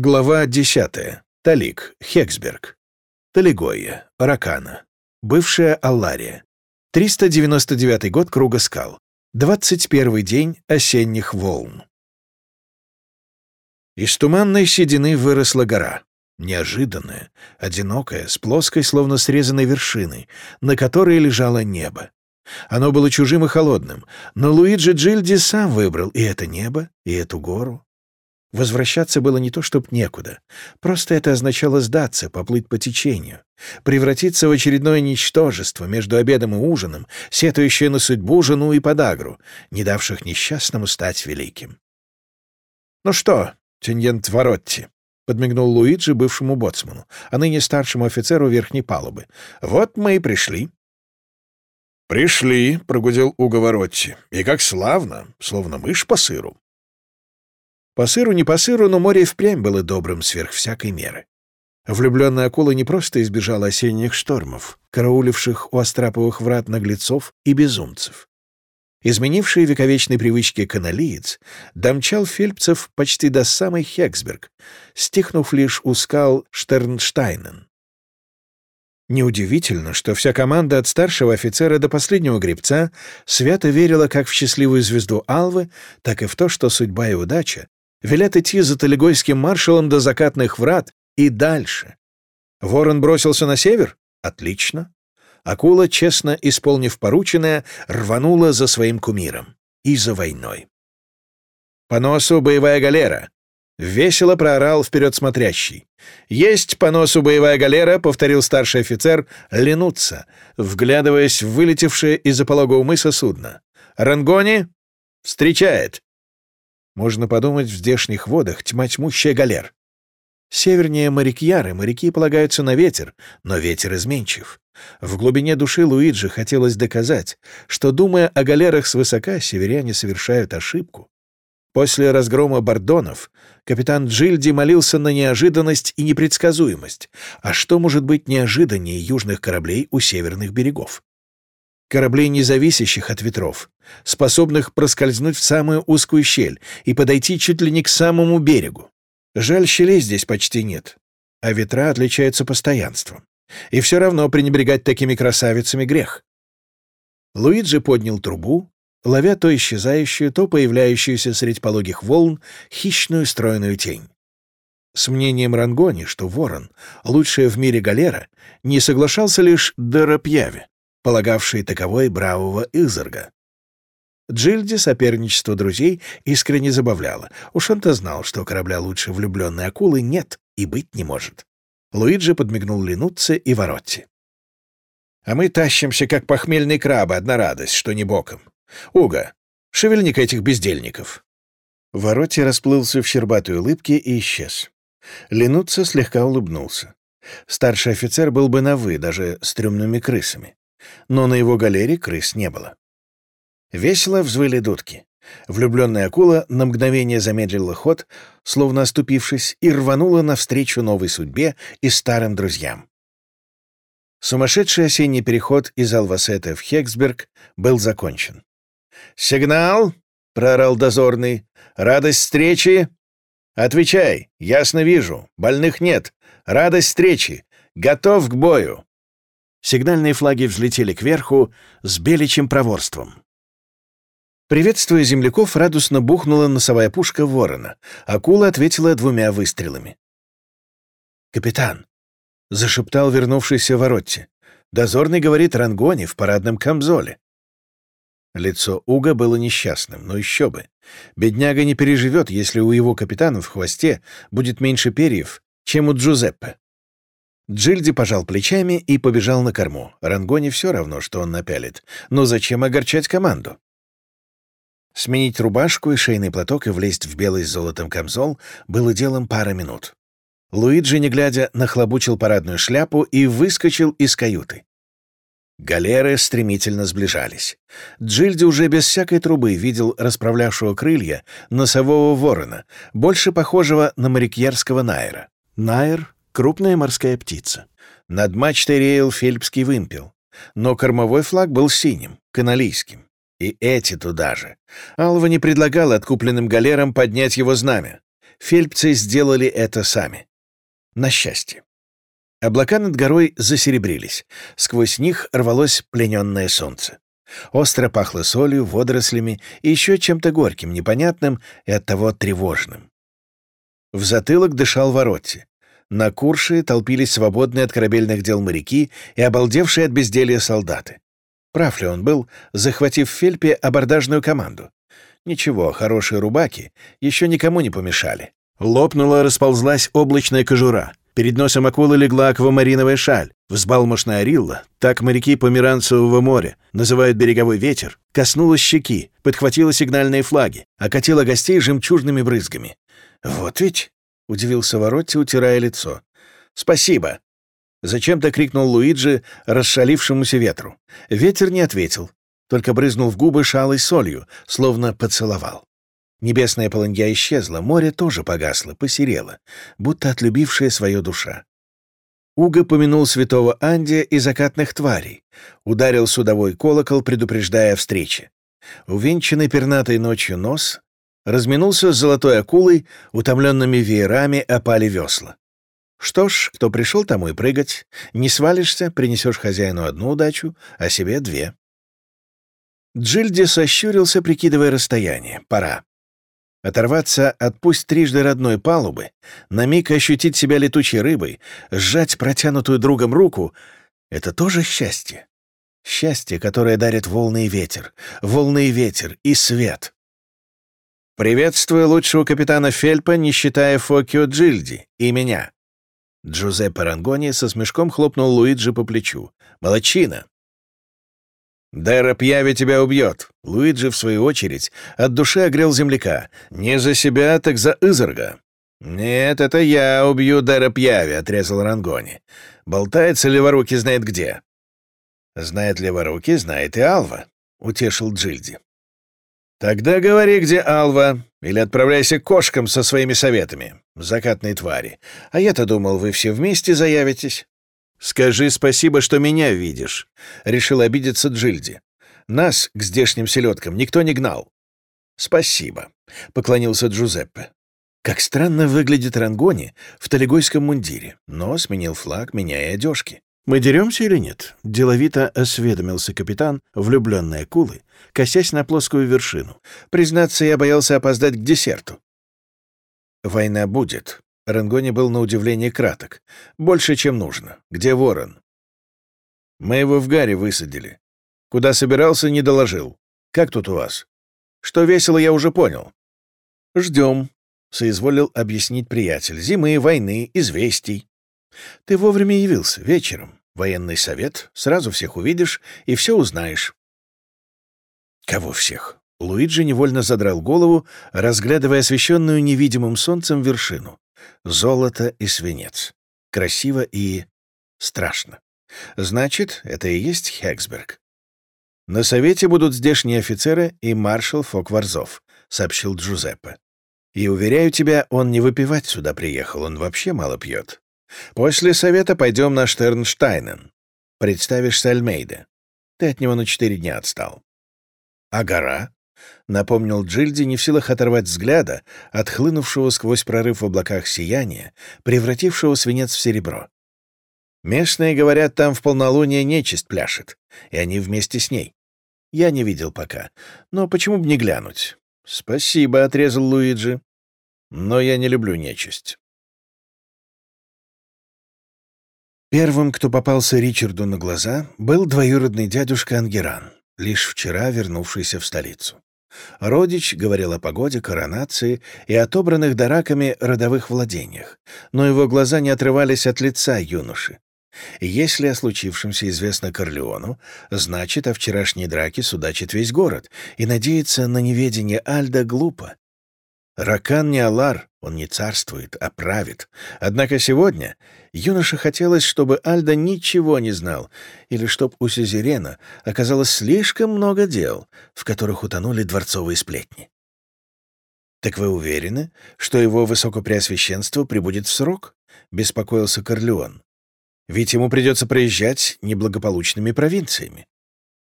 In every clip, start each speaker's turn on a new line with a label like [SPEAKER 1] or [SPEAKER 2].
[SPEAKER 1] Глава 10. Талик, Хексберг. Талигойя, Ракана. Бывшая Аллария. 399 год Круга скал. 21 день осенних волн. Из туманной седины выросла гора. Неожиданная, одинокая, с плоской, словно срезанной вершиной, на которой лежало небо. Оно было чужим и холодным, но Луиджи Джильди сам выбрал и это небо, и эту гору. Возвращаться было не то чтоб некуда. Просто это означало сдаться, поплыть по течению, превратиться в очередное ничтожество между обедом и ужином, сетующее на судьбу, жену и подагру, не давших несчастному стать великим. «Ну что, Тиньент Воротти?» — подмигнул Луиджи бывшему боцману, а ныне старшему офицеру верхней палубы. «Вот мы и пришли». «Пришли», — прогудел Уго Воротти. «И как славно, словно мышь по сыру». По сыру не по сыру, но море впрямь было добрым сверх всякой меры. Влюбленная акула не просто избежала осенних штормов, карауливших у Остраповых врат наглецов и безумцев. Изменивший вековечной привычки каналиец домчал фельпцев почти до самой Хексберг, стихнув лишь у скал Штернштайнен. Неудивительно, что вся команда от старшего офицера до последнего гребца свято верила как в счастливую звезду Алвы, так и в то, что судьба и удача велят идти за Талигойским маршалом до закатных врат и дальше. Ворон бросился на север? Отлично. Акула, честно исполнив порученное, рванула за своим кумиром и за войной. «По носу боевая галера!» — весело проорал вперед смотрящий. «Есть по носу боевая галера!» — повторил старший офицер, ленуться, вглядываясь в вылетевшее из-за пологого мыса судно. «Рангони? Встречает!» Можно подумать, в здешних водах тьма тьмущая галер. Севернее Марикьяры моряки полагаются на ветер, но ветер изменчив. В глубине души Луиджи хотелось доказать, что, думая о галерах свысока, северяне совершают ошибку. После разгрома Бордонов капитан Джильди молился на неожиданность и непредсказуемость. А что может быть неожиданнее южных кораблей у северных берегов? Кораблей, не зависящих от ветров, способных проскользнуть в самую узкую щель и подойти чуть ли не к самому берегу. Жаль, щелей здесь почти нет, а ветра отличаются постоянством. И все равно пренебрегать такими красавицами грех. Луиджи поднял трубу, ловя то исчезающую, то появляющуюся средь пологих волн хищную стройную тень. С мнением Рангони, что ворон — лучшая в мире галера, не соглашался лишь Дарапьяве, полагавший таковой бравого Изерга. Джильди соперничество друзей искренне забавляло. Уж он-то знал, что корабля лучше влюбленной акулы нет и быть не может. Луиджи подмигнул Линутце и Воротти. «А мы тащимся, как похмельные крабы, одна радость, что не боком. Уга, шевельни-ка этих бездельников». Воротти расплылся в щербатой улыбке и исчез. Линутце слегка улыбнулся. Старший офицер был бы на «вы», даже с трюмными крысами. Но на его галере крыс не было. Весело взвыли дудки. Влюбленная акула на мгновение замедлила ход, словно оступившись, и рванула навстречу новой судьбе и старым друзьям. Сумасшедший осенний переход из Алвасета в Хексберг был закончен. «Сигнал!» — проорал дозорный. «Радость встречи!» «Отвечай! Ясно вижу. Больных нет. Радость встречи. Готов к бою!» Сигнальные флаги взлетели кверху с беличьим проворством. Приветствуя земляков, радостно бухнула носовая пушка ворона. Акула ответила двумя выстрелами. «Капитан!» — зашептал вернувшийся Воротти. «Дозорный говорит Рангони в парадном камзоле». Лицо Уга было несчастным, но еще бы. Бедняга не переживет, если у его капитана в хвосте будет меньше перьев, чем у Джузеппе. Джильди пожал плечами и побежал на корму. Рангони все равно, что он напялит. Но зачем огорчать команду? Сменить рубашку и шейный платок и влезть в белый с золотом камзол было делом пара минут. Луиджи, не глядя, нахлобучил парадную шляпу и выскочил из каюты. Галеры стремительно сближались. Джильди уже без всякой трубы видел расправлявшего крылья носового ворона, больше похожего на морякьерского найра. Найр — крупная морская птица. Над мачтой реял фельпский вымпел. Но кормовой флаг был синим, каналийским. И эти туда же. Алва не предлагала откупленным галерам поднять его знамя. Фельпцы сделали это сами. На счастье. Облака над горой засеребрились. Сквозь них рвалось плененное солнце. Остро пахло солью, водорослями и еще чем-то горьким, непонятным и оттого тревожным. В затылок дышал Воротти. На Курше толпились свободные от корабельных дел моряки и обалдевшие от безделья солдаты. Прав ли он был, захватив в Фельпе абордажную команду? Ничего, хорошие рубаки еще никому не помешали. Лопнула, расползлась облачная кожура. Перед носом акулы легла аквамариновая шаль. Взбалмошная рилла, так моряки Померанцевого моря называют береговой ветер, коснулась щеки, подхватила сигнальные флаги, окатила гостей жемчужными брызгами. «Вот ведь!» — удивился Воротти, утирая лицо. «Спасибо!» Зачем-то крикнул Луиджи расшалившемуся ветру. Ветер не ответил, только брызнул в губы шалой солью, словно поцеловал. Небесная полынья исчезла, море тоже погасло, посерело, будто отлюбившая свое душа. Уго помянул святого Андия и закатных тварей, ударил судовой колокол, предупреждая о встрече. Увенчанный пернатой ночью нос разминулся с золотой акулой, утомленными веерами опали весла. Что ж, кто пришел, тому и прыгать. Не свалишься, принесешь хозяину одну удачу, а себе две. Джильди сощурился, прикидывая расстояние. Пора. Оторваться от пусть трижды родной палубы, на миг ощутить себя летучей рыбой, сжать протянутую другом руку — это тоже счастье. Счастье, которое дарит волны и ветер, волны и ветер и свет. «Приветствую лучшего капитана Фельпа, не считая Фокио Джильди, и меня». Джузеппе Рангони со смешком хлопнул Луиджи по плечу. «Молодчина! «Дера Пьяви тебя убьет!» Луиджи, в свою очередь, от души огрел земляка. «Не за себя, так за Изерга!» «Нет, это я убью Дера Пьяви», — отрезал Рангони. «Болтается леворуки знает где». «Знает леворуки, знает и Алва», — утешил Джильди. «Тогда говори, где Алва, или отправляйся к кошкам со своими советами, закатные твари. А я-то думал, вы все вместе заявитесь». «Скажи спасибо, что меня видишь», — решил обидеться Джильди. «Нас к здешним селедкам никто не гнал». «Спасибо», — поклонился Джузеппе. Как странно выглядит Рангони в талигойском мундире, но сменил флаг, меняя одежки. «Мы деремся или нет?» — деловито осведомился капитан, влюбленный акулы, косясь на плоскую вершину. «Признаться, я боялся опоздать к десерту». «Война будет», Рангони был на удивление краток. «Больше, чем нужно. Где ворон?» «Мы его в гаре высадили. Куда собирался, не доложил. Как тут у вас?» «Что весело, я уже понял». «Ждем», — соизволил объяснить приятель. «Зимы, войны, известий». «Ты вовремя явился, вечером. Военный совет, сразу всех увидишь и все узнаешь». «Кого всех?» Луиджи невольно задрал голову, разглядывая освещенную невидимым солнцем вершину. Золото и свинец. Красиво и страшно. Значит, это и есть Хексберг. На совете будут здешние офицеры и маршал Фокварзов, сообщил Джузеппе. И уверяю тебя, он не выпивать сюда приехал, он вообще мало пьет. После совета пойдем на Штернштайнен. Представишься Альмейде. Ты от него на четыре дня отстал. А гора? — напомнил Джильди, не в силах оторвать взгляда от хлынувшего сквозь прорыв в облаках сияния, превратившего свинец в серебро. «Местные, говорят, там в полнолуние нечисть пляшет, и они вместе с ней. Я не видел пока, но почему бы не глянуть?» «Спасибо», — отрезал Луиджи. «Но я не люблю нечисть». Первым, кто попался Ричарду на глаза, был двоюродный дядюшка Ангеран, лишь вчера вернувшийся в столицу. Родич говорил о погоде, коронации и отобранных дараками родовых владениях, но его глаза не отрывались от лица юноши. Если о случившемся известно Корлеону, значит, о вчерашней драке судачит весь город, и надеяться на неведение Альда глупо. Ракан не Алар, он не царствует, а правит. Однако сегодня юноше хотелось, чтобы Альда ничего не знал, или чтоб у Сюзерена оказалось слишком много дел, в которых утонули дворцовые сплетни. «Так вы уверены, что его высокопреосвященство прибудет в срок?» — беспокоился Корлеон. «Ведь ему придется проезжать неблагополучными провинциями».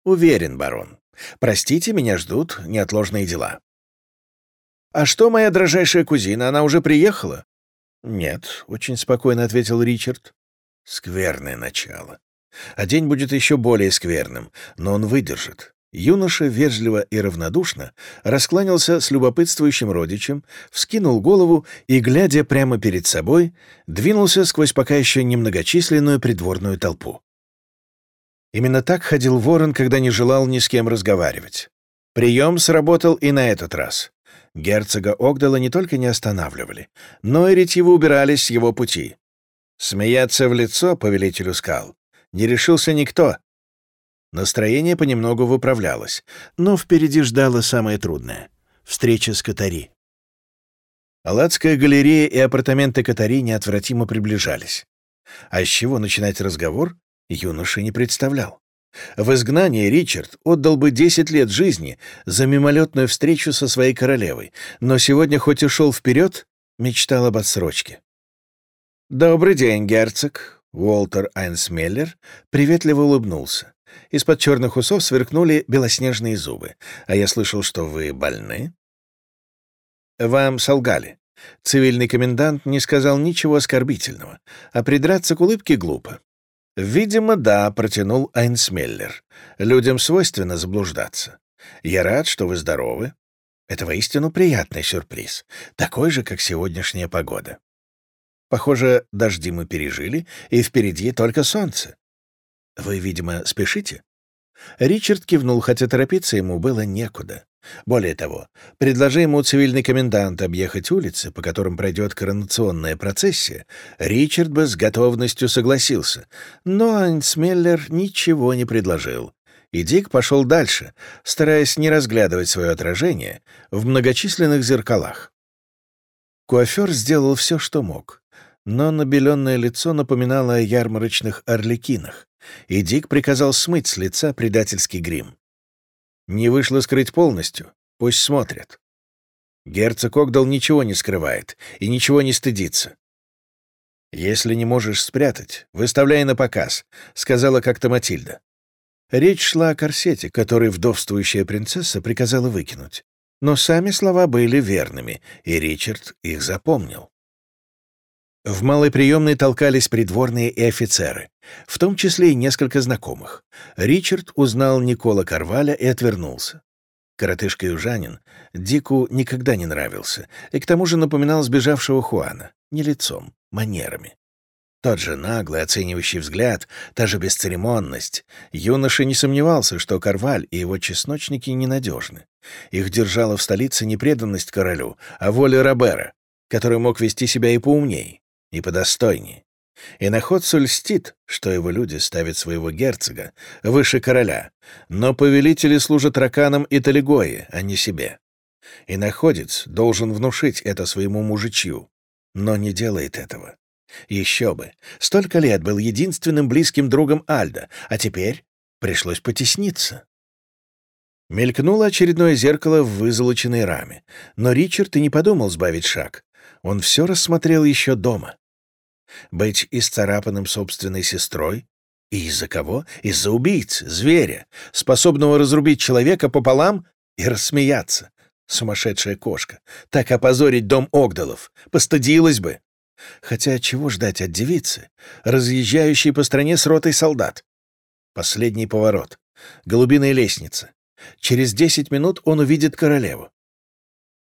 [SPEAKER 1] «Уверен, барон. Простите, меня ждут неотложные дела». «А что моя дрожайшая кузина? Она уже приехала?» «Нет», — очень спокойно ответил Ричард. «Скверное начало. А день будет еще более скверным, но он выдержит. Юноша вежливо и равнодушно раскланялся с любопытствующим родичем, вскинул голову и, глядя прямо перед собой, двинулся сквозь пока еще немногочисленную придворную толпу. Именно так ходил ворон, когда не желал ни с кем разговаривать. Прием сработал и на этот раз. Герцога Огдала не только не останавливали, но и ретиво убирались с его пути. Смеяться в лицо повелителю скал не решился никто, Настроение понемногу выправлялось, но впереди ждало самое трудное — встреча с Катари. Аладская галерея и апартаменты Катари неотвратимо приближались. А с чего начинать разговор, юноша не представлял. В изгнании Ричард отдал бы 10 лет жизни за мимолетную встречу со своей королевой, но сегодня хоть и шел вперед, мечтал об отсрочке. «Добрый день, герцог!» Уолтер Айнсмеллер приветливо улыбнулся. Из-под черных усов сверкнули белоснежные зубы. А я слышал, что вы больны? Вам солгали. Цивильный комендант не сказал ничего оскорбительного, а придраться к улыбке глупо. «Видимо, да», — протянул Айнсмеллер. «Людям свойственно заблуждаться. Я рад, что вы здоровы. Это воистину приятный сюрприз, такой же, как сегодняшняя погода. Похоже, дожди мы пережили, и впереди только солнце. «Вы, видимо, спешите?» Ричард кивнул, хотя торопиться ему было некуда. Более того, предложи ему цивильный комендант объехать улицы, по которым пройдет коронационная процессия, Ричард бы с готовностью согласился, но Айнсмеллер ничего не предложил. И Дик пошел дальше, стараясь не разглядывать свое отражение в многочисленных зеркалах. Куафер сделал все, что мог, но набеленное лицо напоминало о ярмарочных орликинах и Дик приказал смыть с лица предательский грим. Не вышло скрыть полностью, пусть смотрят. Герцог Огдал ничего не скрывает и ничего не стыдится. «Если не можешь спрятать, выставляй на показ», — сказала как-то Матильда. Речь шла о корсете, который вдовствующая принцесса приказала выкинуть. Но сами слова были верными, и Ричард их запомнил. В малой приемной толкались придворные и офицеры, в том числе и несколько знакомых. Ричард узнал Никола Карваля и отвернулся. Коротышка-южанин Дику никогда не нравился и к тому же напоминал сбежавшего Хуана, не лицом, манерами. Тот же наглый, оценивающий взгляд, та же бесцеремонность. Юноша не сомневался, что Карваль и его чесночники ненадежны. Их держала в столице не преданность королю, а воля Робера, который мог вести себя и поумней и подостойней. И находцу льстит, что его люди ставят своего герцога выше короля, но повелители служат раканам и талигое, а не себе. И находец должен внушить это своему мужичью, но не делает этого. Еще бы, столько лет был единственным близким другом Альда, а теперь пришлось потесниться. Мелькнуло очередное зеркало в вызолоченной раме, но Ричард и не подумал сбавить шаг. Он все рассмотрел еще дома. Быть исцарапанным собственной сестрой? И из-за кого? Из-за убийцы, зверя, способного разрубить человека пополам и рассмеяться. Сумасшедшая кошка. Так опозорить дом Огдалов. Постыдилась бы. Хотя чего ждать от девицы, разъезжающей по стране с ротой солдат? Последний поворот. Голубиная лестница. Через десять минут он увидит королеву.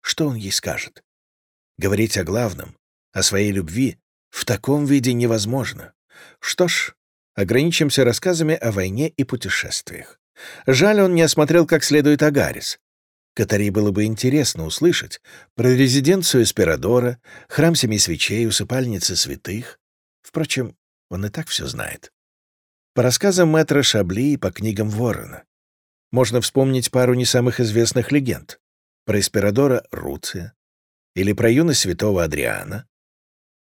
[SPEAKER 1] Что он ей скажет? Говорить о главном, о своей любви, в таком виде невозможно. Что ж, ограничимся рассказами о войне и путешествиях. Жаль, он не осмотрел как следует Агарис. Катари было бы интересно услышать про резиденцию Эспирадора, храм Семи Свечей, усыпальницы святых. Впрочем, он и так все знает. По рассказам мэтра Шабли и по книгам Ворона. Можно вспомнить пару не самых известных легенд. Про Эспирадора Руция, или про юность святого Адриана.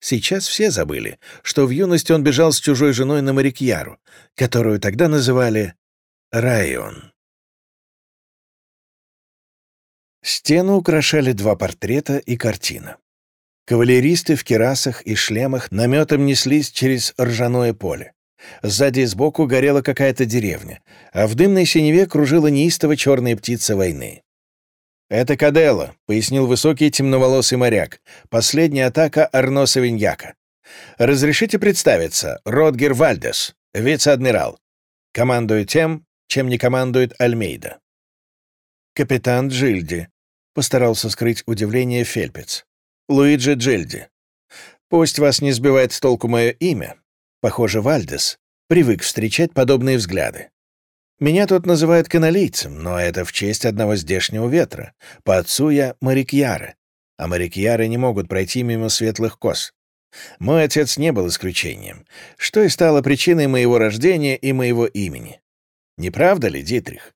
[SPEAKER 1] Сейчас все забыли, что в юности он бежал с чужой женой на Марикьяру, которую тогда называли Район. Стену украшали два портрета и картина. Кавалеристы в керасах и шлемах наметом неслись через ржаное поле. Сзади и сбоку горела какая-то деревня, а в дымной синеве кружила неистово черная птица войны. «Это Каделла», — пояснил высокий темноволосый моряк. «Последняя атака Арно Савиньяка. Разрешите представиться, Родгер Вальдес, вице-адмирал. Командую тем, чем не командует Альмейда». «Капитан Джильди», — постарался скрыть удивление Фельпец. «Луиджи Джильди. Пусть вас не сбивает с толку мое имя. Похоже, Вальдес привык встречать подобные взгляды. Меня тут называют каналийцем, но это в честь одного здешнего ветра. По отцу я морякьяры, а морякьяры не могут пройти мимо светлых кос. Мой отец не был исключением, что и стало причиной моего рождения и моего имени. Не правда ли, Дитрих?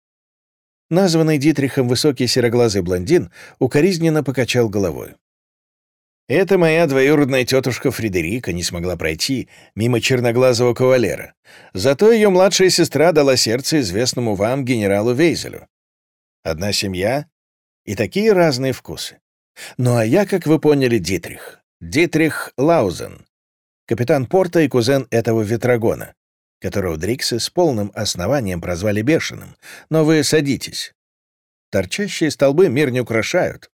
[SPEAKER 1] Названный Дитрихом высокий сероглазый блондин укоризненно покачал головой. Это моя двоюродная тетушка Фредерика не смогла пройти мимо черноглазого кавалера. Зато ее младшая сестра дала сердце известному вам генералу Вейзелю. Одна семья и такие разные вкусы. Ну а я, как вы поняли, Дитрих. Дитрих Лаузен. Капитан порта и кузен этого ветрогона, которого Дриксы с полным основанием прозвали Бешеным. Но вы садитесь. Торчащие столбы мир не украшают.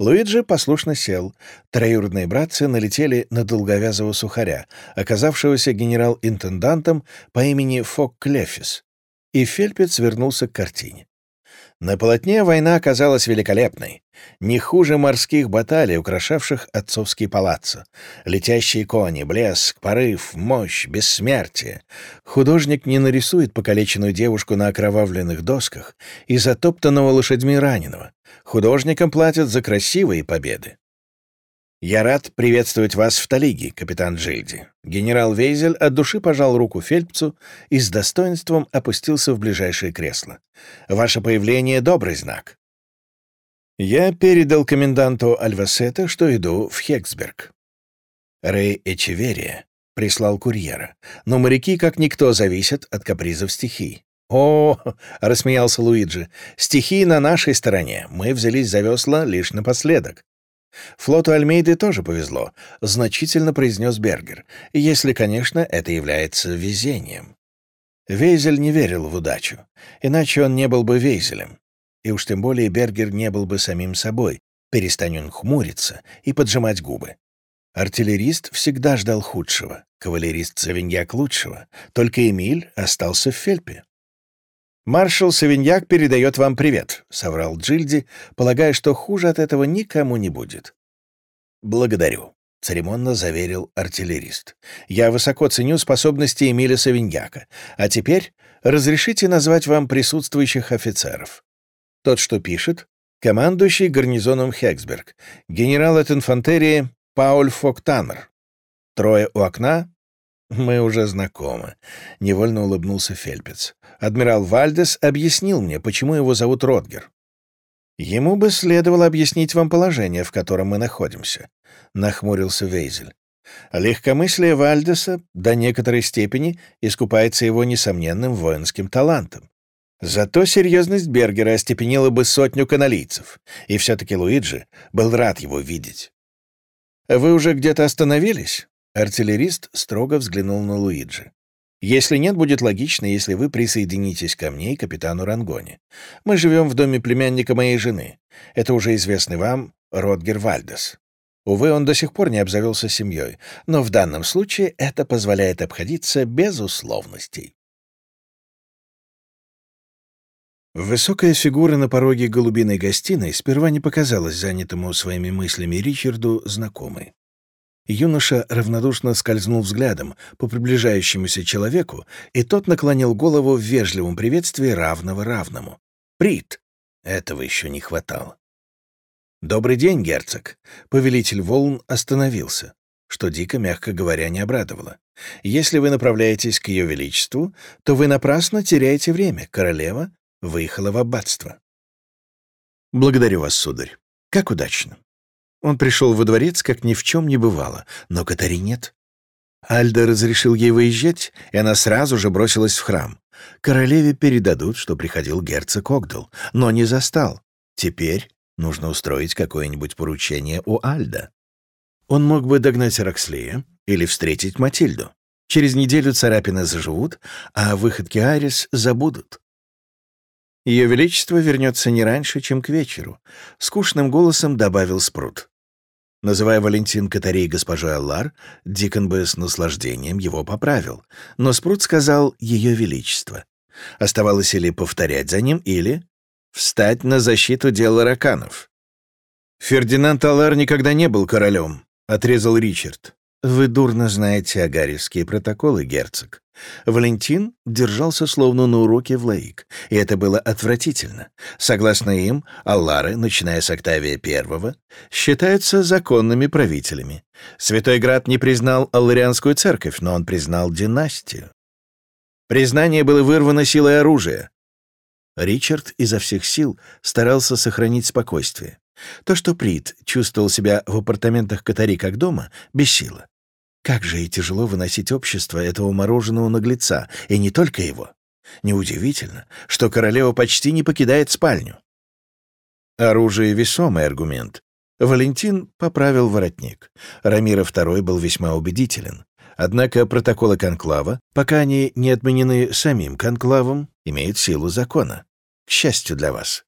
[SPEAKER 1] Луиджи послушно сел. Троюродные братцы налетели на долговязого сухаря, оказавшегося генерал-интендантом по имени Фок Клефис, и Фельпец вернулся к картине. На полотне война оказалась великолепной, не хуже морских баталий, украшавших отцовский палаццо. Летящие кони, блеск, порыв, мощь, бессмертие. Художник не нарисует покалеченную девушку на окровавленных досках и затоптанного лошадьми раненого. Художникам платят за красивые победы. «Я рад приветствовать вас в Талиге, капитан Джильди». Генерал Вейзель от души пожал руку Фельпцу и с достоинством опустился в ближайшее кресло. «Ваше появление — добрый знак». Я передал коменданту Альвасета, что иду в Хексберг. Рэй Эчеверия прислал курьера, но моряки, как никто, зависят от капризов стихий. «О, — рассмеялся Луиджи, — стихии на нашей стороне. Мы взялись за весла лишь напоследок. Флоту Альмейды тоже повезло, значительно произнес Бергер, если, конечно, это является везением. Вейзель не верил в удачу, иначе он не был бы Вейзелем. И уж тем более Бергер не был бы самим собой, перестань он хмуриться и поджимать губы. Артиллерист всегда ждал худшего, кавалерист Савиньяк лучшего, только Эмиль остался в Фельпе. «Маршал Савиньяк передает вам привет», — соврал Джильди, полагая, что хуже от этого никому не будет. «Благодарю», — церемонно заверил артиллерист. «Я высоко ценю способности Эмиля Савиньяка. А теперь разрешите назвать вам присутствующих офицеров. Тот, что пишет, командующий гарнизоном Хексберг, генерал от инфантерии Пауль Фоктанер. Трое у окна «Мы уже знакомы», — невольно улыбнулся Фельпец. «Адмирал Вальдес объяснил мне, почему его зовут Ротгер. Ему бы следовало объяснить вам положение, в котором мы находимся», — нахмурился Вейзель. Легкомыслие Вальдеса до некоторой степени искупается его несомненным воинским талантом. Зато серьезность Бергера остепенила бы сотню каналийцев, и все-таки Луиджи был рад его видеть. «Вы уже где-то остановились?» Артиллерист строго взглянул на Луиджи. «Если нет, будет логично, если вы присоединитесь ко мне и капитану Рангоне. Мы живем в доме племянника моей жены. Это уже известный вам Ротгер Вальдес. Увы, он до сих пор не обзавелся семьей, но в данном случае это позволяет обходиться без условностей». Высокая фигура на пороге голубиной гостиной сперва не показалась занятому своими мыслями Ричарду знакомой. Юноша равнодушно скользнул взглядом по приближающемуся человеку, и тот наклонил голову в вежливом приветствии равного равному. «Прит!» Этого еще не хватало. «Добрый день, герцог!» Повелитель волн остановился, что дико, мягко говоря, не обрадовало. «Если вы направляетесь к ее величеству, то вы напрасно теряете время. Королева выехала в аббатство». «Благодарю вас, сударь. Как удачно. Он пришел во дворец, как ни в чем не бывало, но Катари нет. Альда разрешил ей выезжать, и она сразу же бросилась в храм. Королеве передадут, что приходил герцог Огдал, но не застал. Теперь нужно устроить какое-нибудь поручение у Альда. Он мог бы догнать Рокслея или встретить Матильду. Через неделю царапины заживут, а выходки Арис забудут. Ее Величество вернется не раньше, чем к вечеру», — скучным голосом добавил Спрут. Называя Валентин Катарей госпожой Аллар, Дикон бы с наслаждением его поправил, но Спрут сказал «Ее Величество». Оставалось или повторять за ним, или встать на защиту дела раканов. «Фердинанд Аллар никогда не был королем», — отрезал Ричард. «Вы дурно знаете агаревские протоколы, герцог. Валентин держался словно на уроке в Лаик, и это было отвратительно. Согласно им, Аллары, начиная с Октавия I, считаются законными правителями. Святой Град не признал Алларианскую церковь, но он признал династию. Признание было вырвано силой оружия. Ричард изо всех сил старался сохранить спокойствие. То, что Прит чувствовал себя в апартаментах Катари как дома, бесило. Как же и тяжело выносить общество этого мороженого наглеца, и не только его. Неудивительно, что королева почти не покидает спальню. Оружие — весомый аргумент. Валентин поправил воротник. Рамира II был весьма убедителен. Однако протоколы конклава, пока они не отменены самим конклавом, имеют силу закона. К счастью для вас.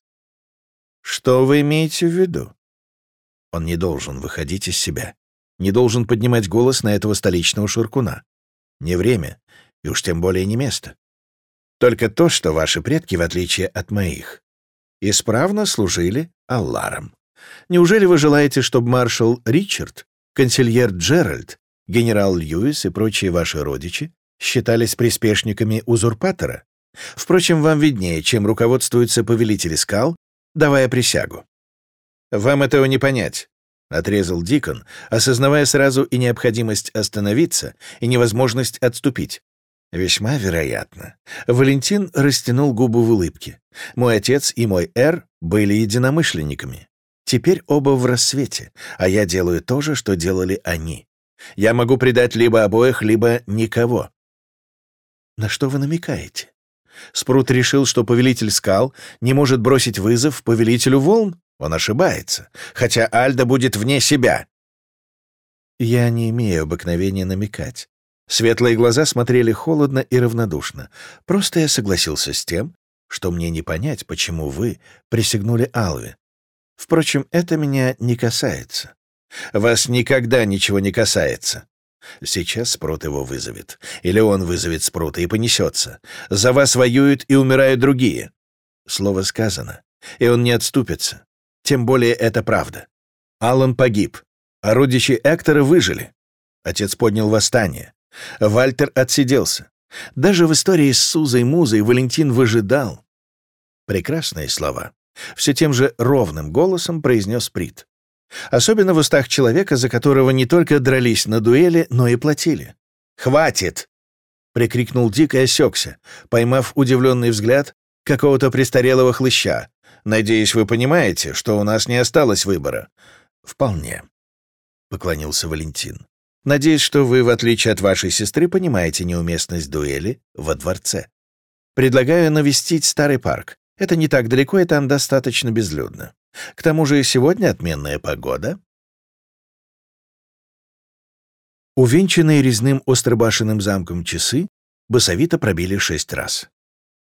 [SPEAKER 1] Что вы имеете в виду? Он не должен выходить из себя не должен поднимать голос на этого столичного шуркуна. Не время, и уж тем более не место. Только то, что ваши предки, в отличие от моих, исправно служили Алларам. Неужели вы желаете, чтобы маршал Ричард, консильер Джеральд, генерал Льюис и прочие ваши родичи считались приспешниками узурпатора? Впрочем, вам виднее, чем руководствуются повелители скал, давая присягу. Вам этого не понять. — отрезал Дикон, осознавая сразу и необходимость остановиться, и невозможность отступить. «Весьма вероятно». Валентин растянул губы в улыбке. «Мой отец и мой Эр были единомышленниками. Теперь оба в рассвете, а я делаю то же, что делали они. Я могу предать либо обоих, либо никого». «На что вы намекаете?» Спрут решил, что повелитель скал не может бросить вызов повелителю волн? Он ошибается, хотя Альда будет вне себя. Я не имею обыкновения намекать. Светлые глаза смотрели холодно и равнодушно. Просто я согласился с тем, что мне не понять, почему вы присягнули Алве. Впрочем, это меня не касается. Вас никогда ничего не касается. Сейчас Спрут его вызовет. Или он вызовет Спрута и понесется. За вас воюют и умирают другие. Слово сказано, и он не отступится. Тем более это правда. Аллан погиб, а родичи Эктора выжили. Отец поднял восстание. Вальтер отсиделся. Даже в истории с Сузой Музой Валентин выжидал. Прекрасные слова. Все тем же ровным голосом произнес Прит. Особенно в устах человека, за которого не только дрались на дуэли, но и платили. «Хватит!» — прикрикнул Дик и осекся, поймав удивленный взгляд какого-то престарелого хлыща, Надеюсь, вы понимаете, что у нас не осталось выбора». «Вполне», — поклонился Валентин. «Надеюсь, что вы, в отличие от вашей сестры, понимаете неуместность дуэли во дворце. Предлагаю навестить старый парк. Это не так далеко, и там достаточно безлюдно. К тому же сегодня отменная погода». Увенчанные резным остробашенным замком часы басовито пробили шесть раз.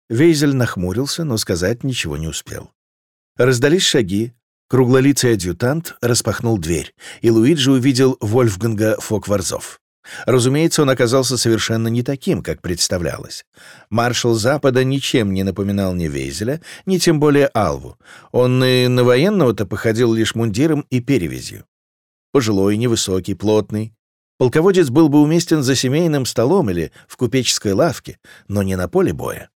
[SPEAKER 1] Вейзель нахмурился, но сказать ничего не успел. Раздались шаги. Круглолицый адъютант распахнул дверь, и Луиджи увидел Вольфганга Фокварзов. Разумеется, он оказался совершенно не таким, как представлялось. Маршал Запада ничем не напоминал ни Вейзеля, ни тем более Алву. Он и на военного-то походил лишь мундиром и перевязью. Пожилой, невысокий, плотный. Полководец был бы уместен за семейным столом или в купеческой лавке, но не на поле боя.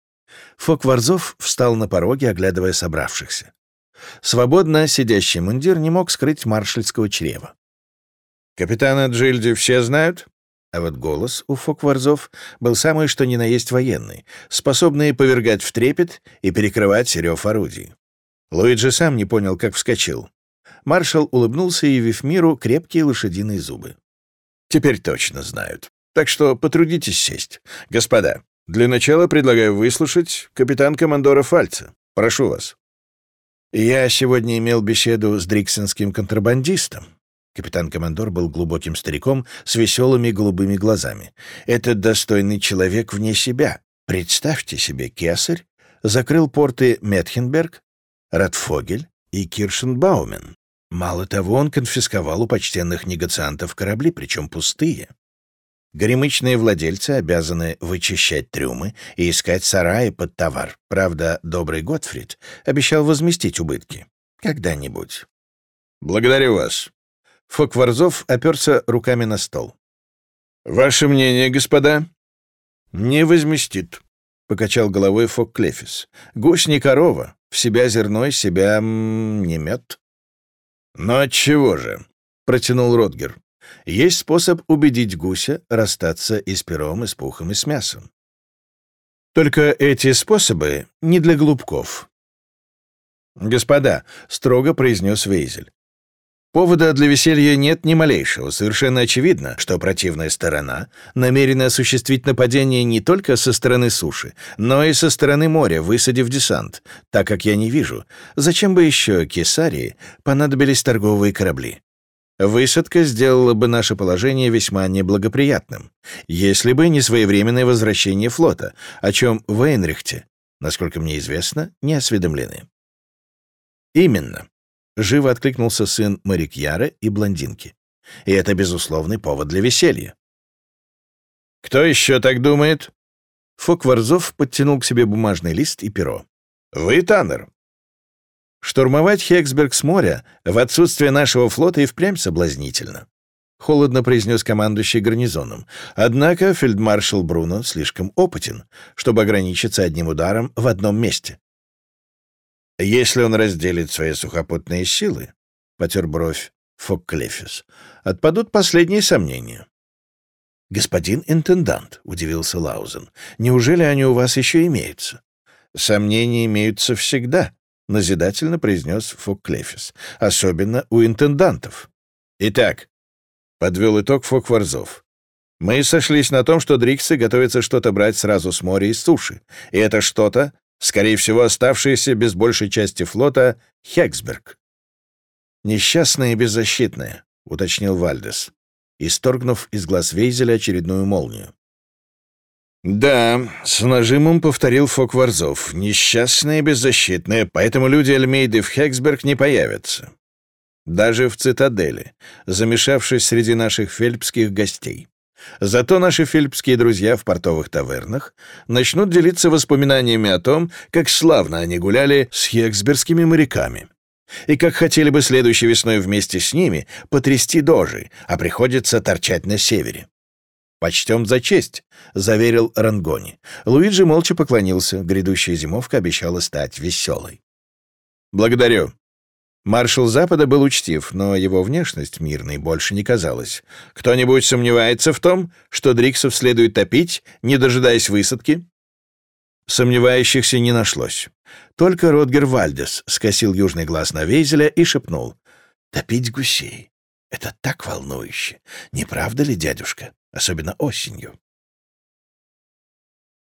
[SPEAKER 1] Фокварзов встал на пороге, оглядывая собравшихся. Свободно сидящий мундир не мог скрыть маршальского чрева. «Капитана Джильди все знают?» А вот голос у Фокварзов был самый что ни на есть военный, способный повергать в трепет и перекрывать рев орудий. Луиджи сам не понял, как вскочил. Маршал улыбнулся, явив миру крепкие лошадиные зубы. «Теперь точно знают. Так что потрудитесь сесть. Господа, для начала предлагаю выслушать капитан-командора Фальца. Прошу вас». Я сегодня имел беседу с дриксонским контрабандистом. Капитан-командор был глубоким стариком с веселыми голубыми глазами. Этот достойный человек вне себя. Представьте себе, кесарь закрыл порты Метхенберг, Радфогель и Киршенбаумен. Мало того, он конфисковал у почтенных негациантов корабли, причем пустые. Горемычные владельцы обязаны вычищать трюмы и искать сараи под товар. Правда, добрый Готфрид обещал возместить убытки. Когда-нибудь. «Благодарю вас». Фокварзов оперся руками на стол. «Ваше мнение, господа?» «Не возместит», — покачал головой Фок Клефис. «Гусь не корова, в себя зерно, из себя не мед». «Но отчего же?» — протянул Ротгер. «Есть способ убедить гуся расстаться и с пером, и с пухом, и с мясом. Только эти способы не для глупков». «Господа», — строго произнес Вейзель, Повода для веселья нет ни малейшего. Совершенно очевидно, что противная сторона намерена осуществить нападение не только со стороны суши, но и со стороны моря, высадив десант, так как я не вижу, зачем бы еще Кесарии понадобились торговые корабли. Высадка сделала бы наше положение весьма неблагоприятным, если бы не своевременное возвращение флота, о чем в Эйнрихте, насколько мне известно, не осведомлены. Именно. Живо откликнулся сын Марикьяра и блондинки. И это безусловный повод для веселья. «Кто еще так думает?» Фокварзов подтянул к себе бумажный лист и перо. «Вы, Таннер?» «Штурмовать Хексберг с моря в отсутствие нашего флота и впрямь соблазнительно», — холодно произнес командующий гарнизоном. «Однако фельдмаршал Бруно слишком опытен, чтобы ограничиться одним ударом в одном месте. Если он разделит свои сухопутные силы, — потер бровь Фокклефис, — отпадут последние сомнения. «Господин интендант», — удивился Лаузен, — «неужели они у вас еще имеются?» «Сомнения имеются всегда», — назидательно произнес Фокклефис, — «особенно у интендантов». «Итак», — подвел итог Фокварзов, — «мы сошлись на том, что Дриксы готовятся что-то брать сразу с моря и с суши, и это что-то скорее всего, оставшиеся без большей части флота Хексберг. «Несчастные и беззащитные», — уточнил Вальдес, исторгнув из глаз Вейзеля очередную молнию. «Да», — с нажимом повторил Фокварзов, — «несчастные беззащитные, поэтому люди Альмейды в Хексберг не появятся. Даже в цитадели, замешавшись среди наших фельпских гостей. Зато наши филиппские друзья в портовых тавернах начнут делиться воспоминаниями о том, как славно они гуляли с хексбергскими моряками. И как хотели бы следующей весной вместе с ними потрясти дожи, а приходится торчать на севере. «Почтем за честь», — заверил Рангони. Луиджи молча поклонился, грядущая зимовка обещала стать веселой. «Благодарю», Маршал Запада был учтив, но его внешность мирной больше не казалась. Кто-нибудь сомневается в том, что Дриксов следует топить, не дожидаясь высадки? Сомневающихся не нашлось. Только Ротгер Вальдес скосил южный глаз на Вейзеля и шепнул. «Топить гусей. Это так волнующе. Не правда ли, дядюшка? Особенно осенью».